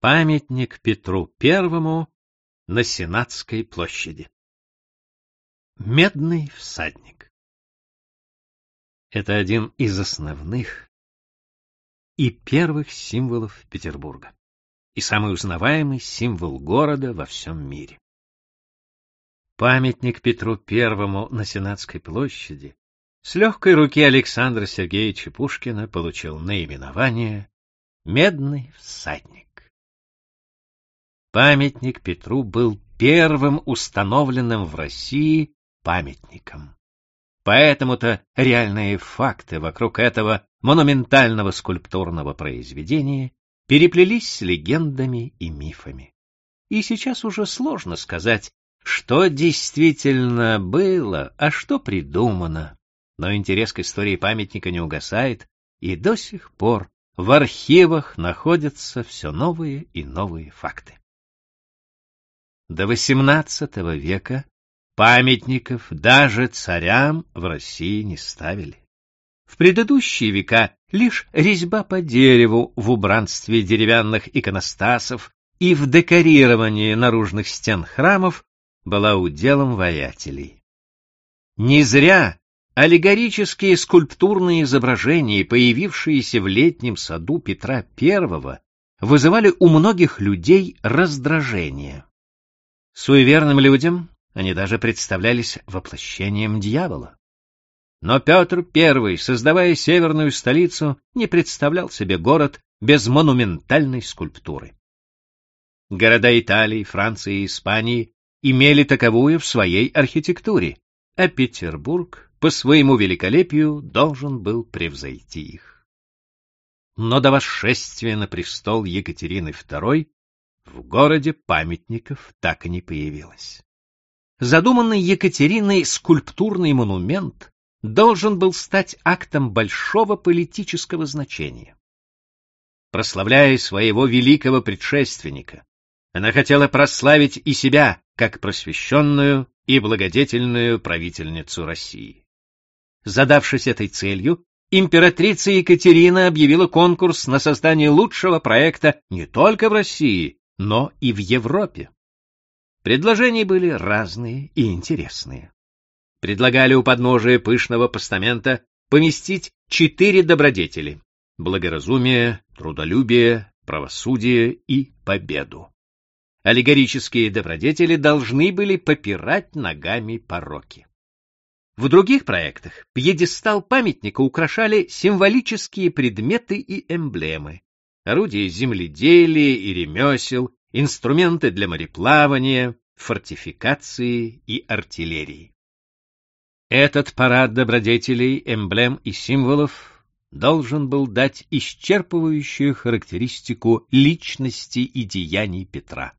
Памятник Петру Первому на Сенатской площади. Медный всадник. Это один из основных и первых символов Петербурга и самый узнаваемый символ города во всем мире. Памятник Петру Первому на Сенатской площади с легкой руки Александра Сергеевича Пушкина получил наименование «Медный всадник». Памятник Петру был первым установленным в России памятником. Поэтому-то реальные факты вокруг этого монументального скульптурного произведения переплелись с легендами и мифами. И сейчас уже сложно сказать, что действительно было, а что придумано. Но интерес к истории памятника не угасает, и до сих пор в архивах находятся все новые и новые факты. До XVIII века памятников даже царям в России не ставили. В предыдущие века лишь резьба по дереву в убранстве деревянных иконостасов и в декорировании наружных стен храмов была уделом воятелей. Не зря аллегорические скульптурные изображения, появившиеся в летнем саду Петра I, вызывали у многих людей раздражение. Суеверным людям они даже представлялись воплощением дьявола. Но Петр I, создавая северную столицу, не представлял себе город без монументальной скульптуры. Города Италии, Франции и Испании имели таковую в своей архитектуре, а Петербург по своему великолепию должен был превзойти их. Но до восшествия на престол Екатерины II в городе памятников так и не появилось. Задуманный Екатериной скульптурный монумент должен был стать актом большого политического значения. Прославляя своего великого предшественника, она хотела прославить и себя как просвещенную и благодетельную правительницу России. Задавшись этой целью, императрица Екатерина объявила конкурс на создание лучшего проекта не только в России, но и в Европе. Предложения были разные и интересные. Предлагали у подножия пышного постамента поместить четыре добродетели — благоразумие, трудолюбие, правосудие и победу. Аллегорические добродетели должны были попирать ногами пороки. В других проектах пьедестал памятника украшали символические предметы и эмблемы, орудия земледелия и ремесел, инструменты для мореплавания, фортификации и артиллерии. Этот парад добродетелей, эмблем и символов должен был дать исчерпывающую характеристику личности и деяний Петра.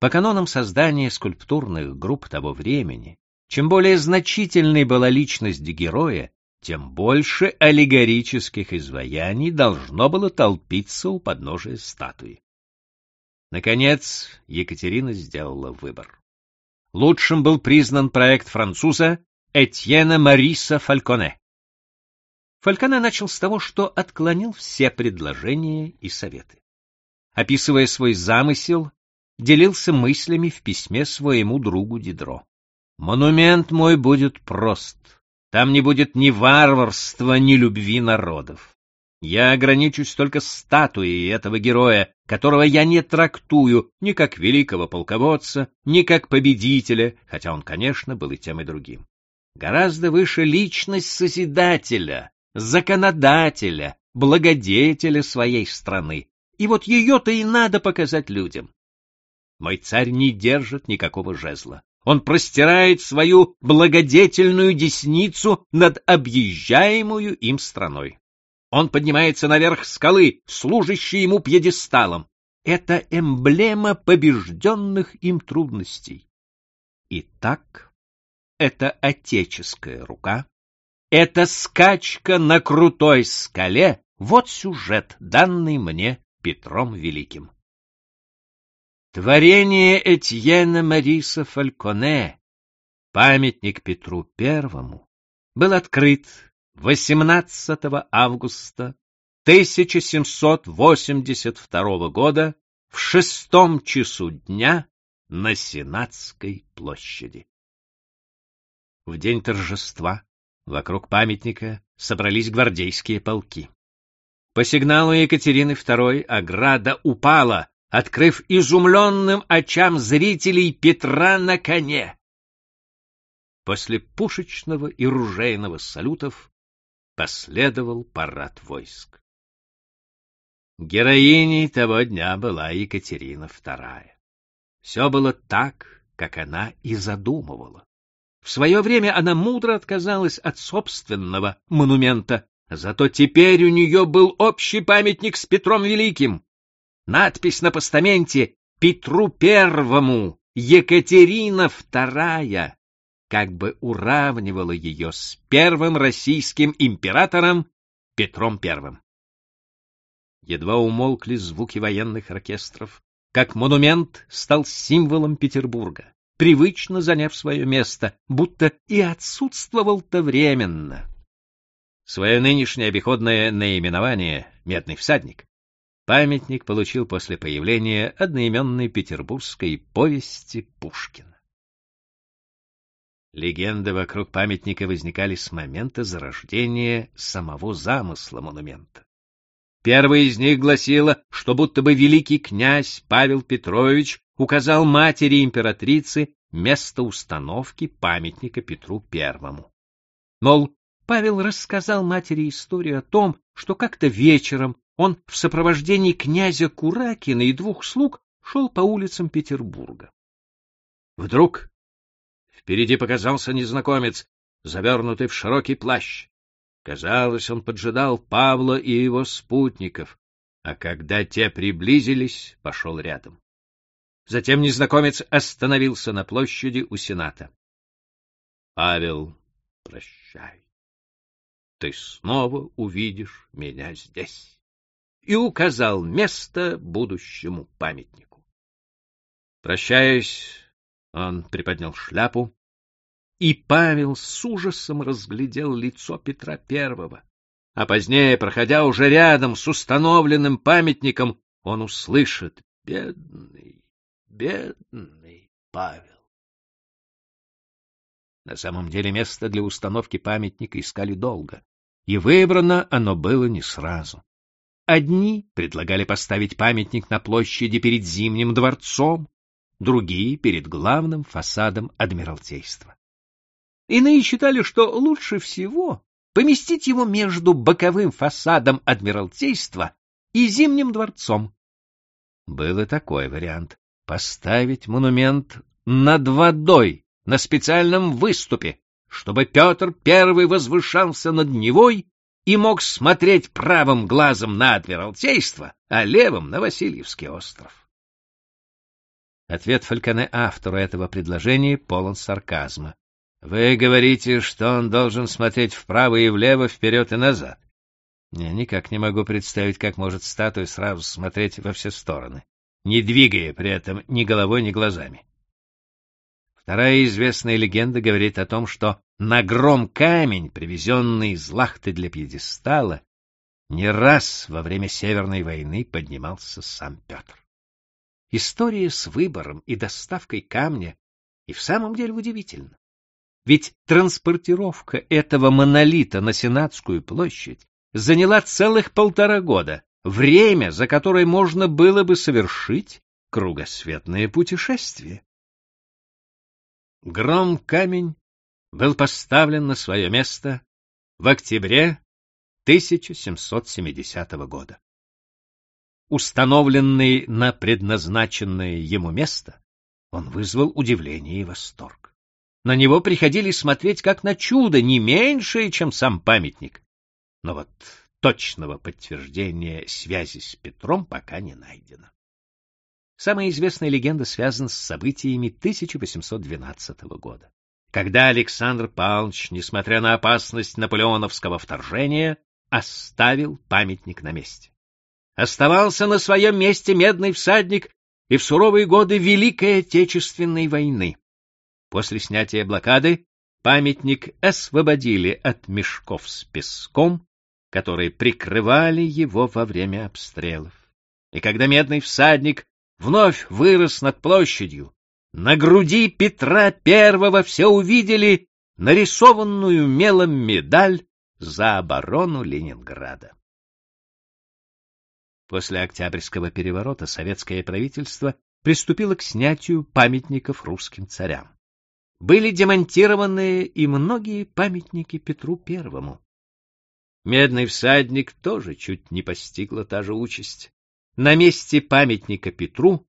По канонам создания скульптурных групп того времени, чем более значительной была личность героя, тем больше аллегорических изваяний должно было толпиться у подножия статуи. Наконец, Екатерина сделала выбор. Лучшим был признан проект француза Этьена Мариса Фальконе. Фальконе начал с того, что отклонил все предложения и советы. Описывая свой замысел, делился мыслями в письме своему другу Дидро. «Монумент мой будет прост, там не будет ни варварства, ни любви народов. Я ограничусь только статуей этого героя, которого я не трактую ни как великого полководца, ни как победителя, хотя он, конечно, был и тем, и другим. Гораздо выше личность Созидателя, законодателя, благодетеля своей страны. И вот ее-то и надо показать людям. Мой царь не держит никакого жезла. Он простирает свою благодетельную десницу над объезжаемую им страной. Он поднимается наверх скалы, служащей ему пьедесталом. Это эмблема побежденных им трудностей. Итак, это отеческая рука, это скачка на крутой скале, вот сюжет, данный мне Петром Великим. Творение Этьена Мариса Фальконе, памятник Петру Первому, был открыт 18 августа 1782 года в шестом часу дня на Сенатской площади. В день торжества вокруг памятника собрались гвардейские полки. По сигналу Екатерины II ограда упала, открыв изумленным очам зрителей Петра на коне. После пушечного и ружейного салютов последовал парад войск. Героиней того дня была Екатерина II. Все было так, как она и задумывала. В свое время она мудро отказалась от собственного монумента, зато теперь у нее был общий памятник с Петром Великим. Надпись на постаменте «Петру Первому, Екатерина Вторая» как бы уравнивала ее с первым российским императором Петром Первым. Едва умолкли звуки военных оркестров, как монумент стал символом Петербурга, привычно заняв свое место, будто и отсутствовал-то временно. Свое нынешнее обиходное наименование «Медный всадник» памятник получил после появления одноименной петербургской повести Пушкина. Легенды вокруг памятника возникали с момента зарождения самого замысла монумента. Первая из них гласила, что будто бы великий князь Павел Петрович указал матери императрицы место установки памятника Петру Первому. Мол, Павел рассказал матери историю о том, что как-то вечером он в сопровождении князя Куракина и двух слуг шел по улицам Петербурга. Вдруг впереди показался незнакомец, завернутый в широкий плащ. Казалось, он поджидал Павла и его спутников, а когда те приблизились, пошел рядом. Затем незнакомец остановился на площади у Сената. — Павел, прощай. Ты снова увидишь меня здесь. И указал место будущему памятнику. Прощаясь, он приподнял шляпу, и Павел с ужасом разглядел лицо Петра Первого. А позднее, проходя уже рядом с установленным памятником, он услышит «Бедный, бедный Павел». На самом деле место для установки памятника искали долго, и выбрано оно было не сразу. Одни предлагали поставить памятник на площади перед Зимним дворцом, другие — перед главным фасадом Адмиралтейства. Иные считали, что лучше всего поместить его между боковым фасадом Адмиралтейства и Зимним дворцом. Был и такой вариант — поставить монумент над водой на специальном выступе, чтобы Петр I возвышался над Невой и мог смотреть правым глазом на Адмиралтейство, а левым — на Васильевский остров. Ответ Фальконе автору этого предложения полон сарказма. Вы говорите, что он должен смотреть вправо и влево, вперед и назад. Я никак не могу представить, как может статуя сразу смотреть во все стороны, не двигая при этом ни головой, ни глазами. Вторая известная легенда говорит о том, что на гром камень, привезенный из Лахты для пьедестала, не раз во время Северной войны поднимался сам Петр. История с выбором и доставкой камня и в самом деле удивительна. Ведь транспортировка этого монолита на Сенатскую площадь заняла целых полтора года, время, за которое можно было бы совершить кругосветное путешествие. Гром-камень был поставлен на свое место в октябре 1770 года. Установленный на предназначенное ему место, он вызвал удивление и восторг. На него приходили смотреть как на чудо, не меньшее, чем сам памятник. Но вот точного подтверждения связи с Петром пока не найдено. Самая известная легенда связана с событиями 1812 года, когда Александр Павлович, несмотря на опасность наполеоновского вторжения, оставил памятник на месте. Оставался на своем месте медный всадник и в суровые годы Великой Отечественной войны. После снятия блокады памятник освободили от мешков с песком, которые прикрывали его во время обстрелов. И когда медный всадник вновь вырос над площадью. На груди Петра Первого все увидели нарисованную мелом медаль за оборону Ленинграда. После Октябрьского переворота советское правительство приступило к снятию памятников русским царям. Были демонтированы и многие памятники Петру Первому. Медный всадник тоже чуть не постигла та же участь. На месте памятника Петру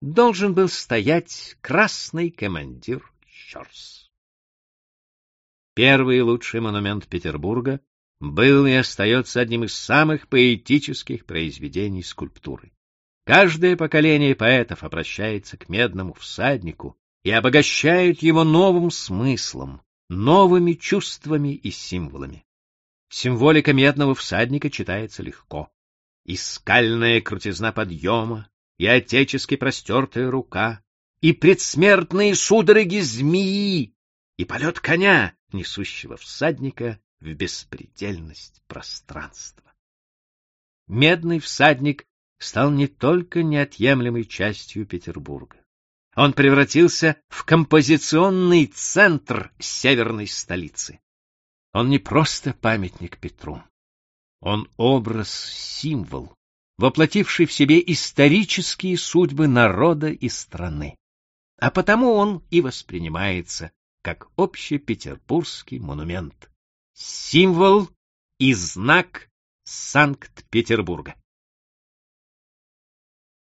должен был стоять красный командир Щорс. Первый лучший монумент Петербурга был и остается одним из самых поэтических произведений скульптуры. Каждое поколение поэтов обращается к медному всаднику и обогащает его новым смыслом, новыми чувствами и символами. Символика медного всадника читается легко. И скальная крутизна подъема, и отечески простертая рука, и предсмертные судороги змеи, и полет коня, несущего всадника в беспредельность пространства. Медный всадник стал не только неотъемлемой частью Петербурга. Он превратился в композиционный центр северной столицы. Он не просто памятник Петру. Он образ-символ, воплотивший в себе исторические судьбы народа и страны. А потому он и воспринимается как общепетербургский монумент, символ и знак Санкт-Петербурга.